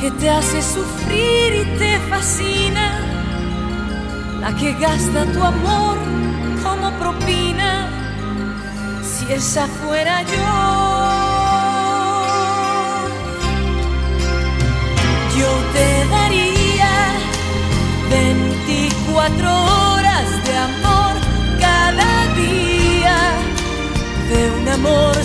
que te hace sufrir y te fascina, la que gasta tu amor como propina, si esa fuera yo. Yo te daría 24 horas de amor cada día, de un amor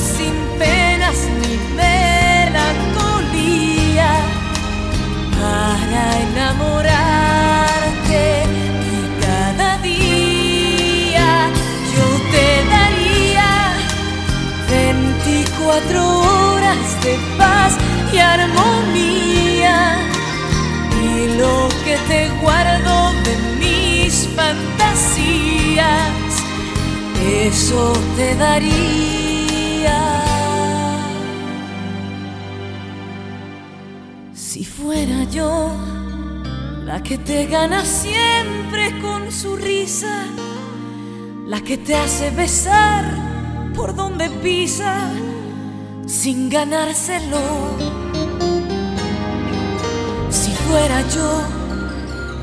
24 horas de paz y armonía y lo que te guardo de mis fantasías, eso te daría. Si fuera yo la que te gana siempre con su risa, la que te hace besar por donde pisa sin ganárselo. Si fuera yo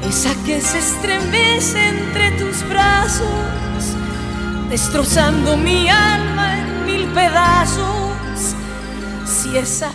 esa que se estremece entre tus brazos, destrozando mi alma en mil pedazos, si esa